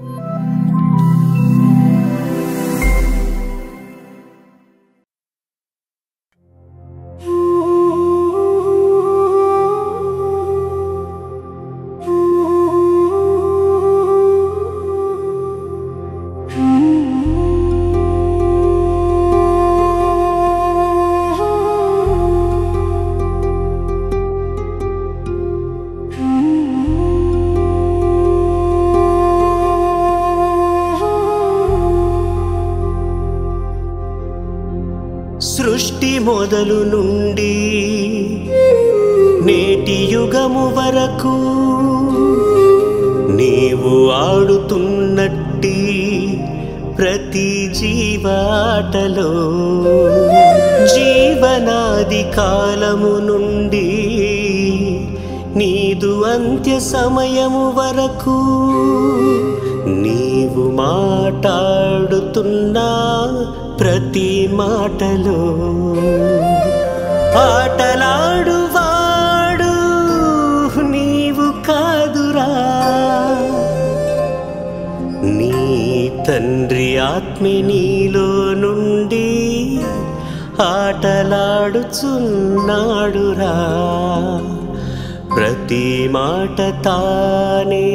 Música సృష్టి మొదలు నుండి నేటి యుగము వరకు నీవు ఆడుతున్నట్టి ప్రతి జీవాటలో జీవనాది కాలము నుండి నీదు అంత్య సమయము వరకు నీవు మాట్లాడుతున్నా ప్రతి మాటలో ఆటలాడువాడు నీవు కాదురా. నీ తండ్రి ఆత్మి నీలో నుండి ఆటలాడుచున్నాడురా. ప్రతి మాట తానే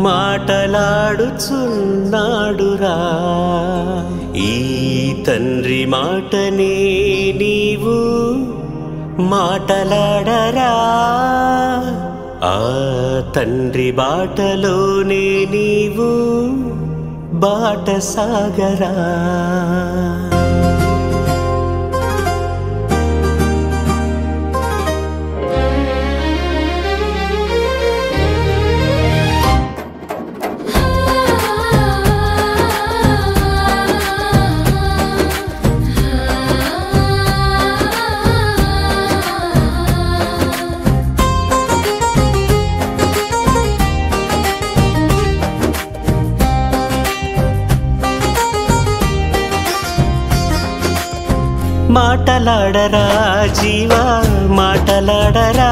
మాటలాడుచున్నాడురా. ఈ తండ్రి మాటనే నీవు మాటలాడరా. ఆ తండ్రి బాటలోనే నీవు బాట సాగరా మాటలాడరా జీవా మాటలాడరా.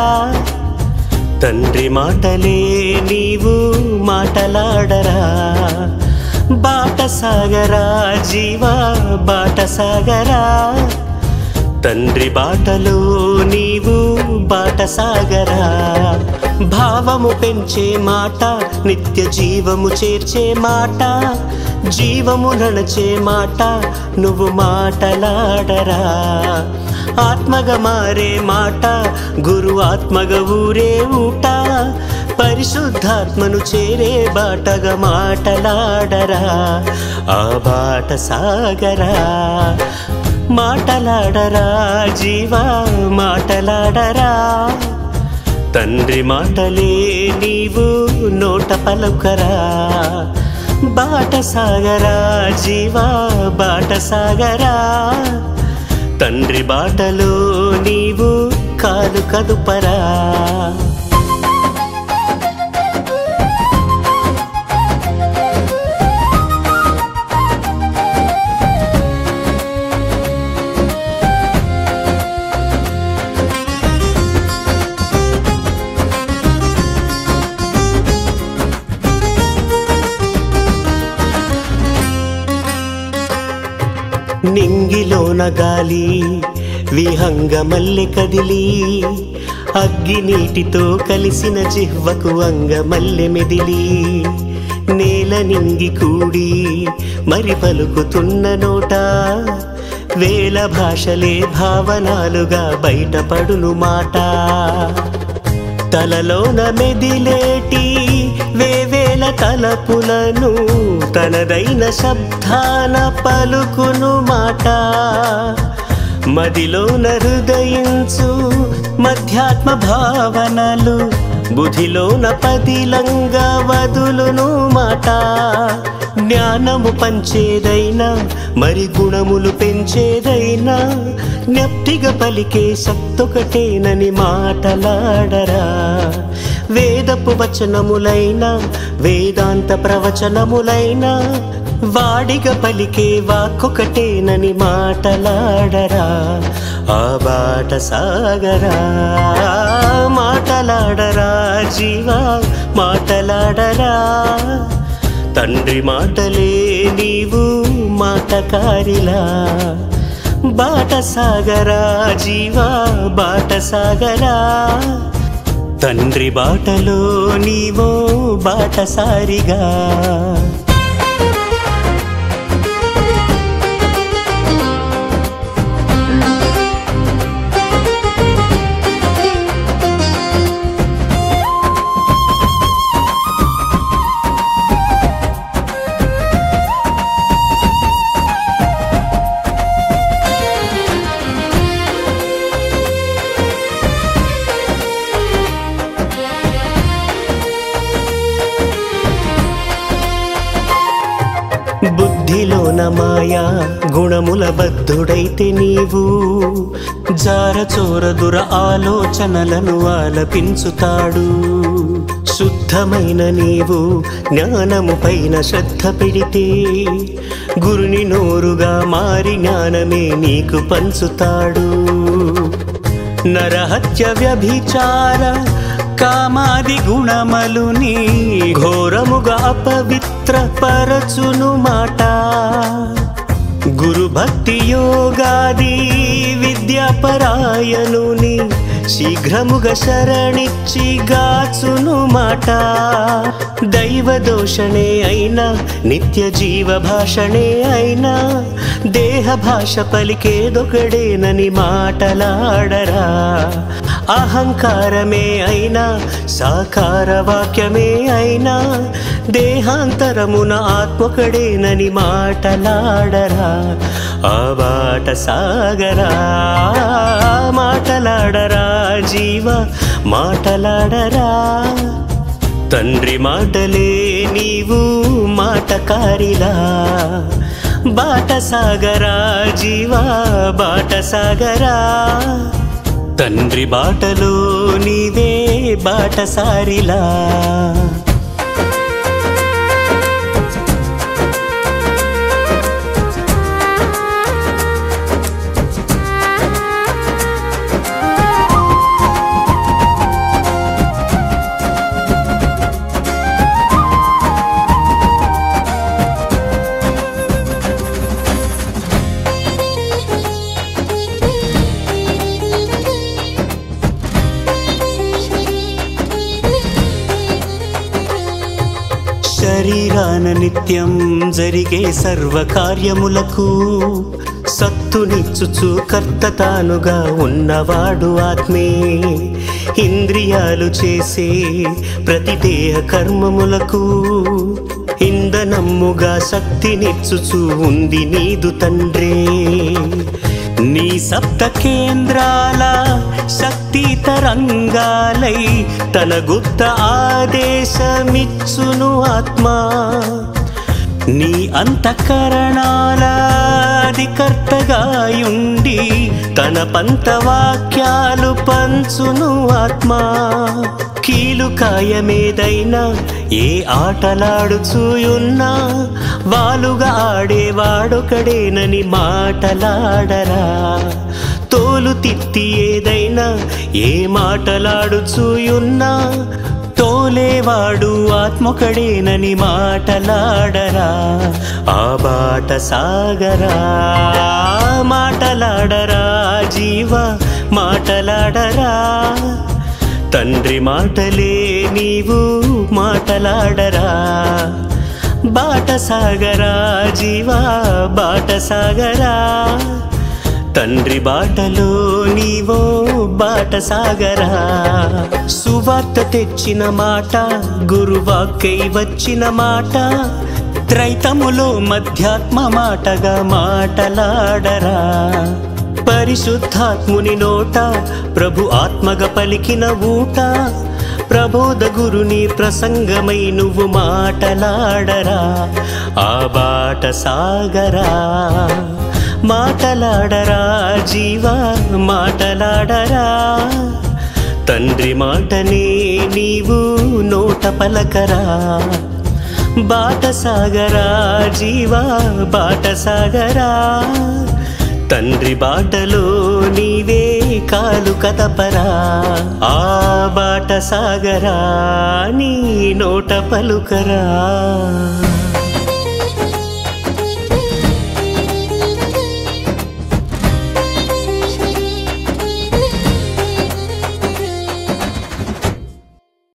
తండ్రి మాటలే నీవు మాటలాడరా. బాట సాగరా జీవా బాట సాగరా తండ్రి బాటలో నీవు బాట సాగరా భావము పెంచే మాట నిత్య జీవము చేర్చే మాట. జీవము నడచే మాట నువ్వు మాటలాడరా. ఆత్మగా మారే మాట గురు ఆత్మగా ఊరే ఊట. పరిశుద్ధాత్మను చేరే బాటగా మాటలాడరా. ఆ బాట సాగరా. మాటలాడరా జీవా మాటలాడరా. తండ్రి మాటలే నీవు నోట పలుకరా. బాటసాగరా జీవా బాటసాగరా. తండ్రి బాటలో నీవు కాలు కదుపరా. నింగిలోన గాలి విహంగ మల్లె కదిలి అగ్గి నీటితో కలిసిన జిహ్వకు అంగ మల్లె మెదిలి నేల నింగి కూడి మరి పలుకుతున్న నోట వేల భాషలే భావనాలుగా బయటపడును మాట. తలలోన మెదిలేటి వేవేల తలపులను తనదైన శబ్దాన పలుకును మాట. మదిలోన హృదయించు మధ్యాత్మ భావనలు బుధిలోన పదిలంగా వదులును మాట. జ్ఞానము పంచేదైనా మరి గుణములు పెంచేదైనా జ్ఞప్తిగా పలికే సత్తొకటేనని మాటలాడరా. వేదపు వచనములైన వేదాంత ప్రవచనములైనా వాడిగా పలికే వాక్కొకటేనని మాటలాడరా. ఆ బాట సాగరా మాటలాడరా జీవా మాటలాడరా. తండ్రి మాటలే నీవు మాటకారిలా. బాట సాగరా జీవా బాట సాగరా. తండ్రి బాటలో నీవో బాటసారిగా. మాయా గుణముల బద్ధుడైతే నీవు. జారచోరదుర ఆలోచనలను ఆలపించుతాడు. శుద్ధమైన నీవు జ్ఞానము పైన శ్రద్ధ పెడితే గురుని నోరుగా మారి జ్ఞానమే నీకు పంచుతాడు. నరహత్య వ్యభిచార కామాది గుణమలుని ఘోరముగా అపవిత్ర పరచును మాట. గురుభక్తి యోగాది విద్యాపరాయలు శీఘ్రముగా శరణిచ్చి గాచును మాట. దైవ దోషణే అయినా నిత్య జీవ భాషణే అయినా దేహ భాష పలికేదొకడేనని మాటలాడరా. అహంకారమే అయినా సాకార వాక్యమే అయినా దేహాంతరమున ఆత్మకడేనని మాటలాడరా. ఆ బాట సాగరా మాటలాడరా. జీవ మాటలాడరా. తండ్రి మాటలే నీవు మాటకారిలా. బాట సాగరా జీవా బాట సాగరా తండ్రి బాటలో నీవే బాటసారిలా. శరీరాన నిత్యం జరిగే సర్వకార్యములకు సత్తునిచ్చుచు కర్త తానుగా ఉన్నవాడు ఆత్మే. ఇంద్రియాలు చేసే ప్రతి దేహ కర్మములకు ఇంధనమ్ముగా శక్తినిచ్చుచు ఉంది నీదు తండ్రే. నీ సప్త కేంద్రాల శక్తి తరంగాలై తన గుప్త ఆదేశమిచ్చును ఆత్మా. నీ అంతఃకరణాల అధికర్తగాయుండి తన పంత వాక్యాలు పంచును ఆత్మా. కీలు కాయమేదైనా ఏ ఆటలాడుచూయున్నా వాలుగా ఆడేవాడొకడేనని మాటలాడరా. తోలు తిత్తి ఏదైనా ఏ మాటలాడుచూయున్నా తోలేవాడు ఆత్మకడేనని మాటలాడరా. ఆ బాట సాగరా మాటలాడరా జీవ మాటలాడరా. తండ్రి మాటలే నీవు మాటలాడరా. బాట సాగరా జీవా బాట సాగరా తండ్రి బాటలో నీవో బాట సాగరా సువార్త తెచ్చిన మాట గురువాకై వచ్చిన మాట త్రైతములో మధ్యాత్మ మాటగా మాటలాడరా. పరిశుద్ధాత్ముని నోట ప్రభు ఆత్మగా పలికిన ఊట. ప్రబోధ గురుని ప్రసంగమై నువ్వు మాటలాడరా ఆ బాట సాగరా. మాటలాడరా జీవా మాటలాడరా. తండ్రి మాటనే నీవు నోట పలకరా. బాట సాగరా జీవా బాట సాగరా. తండ్రి బాటలో నీవే కాలు కదపరా ఆ బాట సాగరా నీ నోట పలుకరా.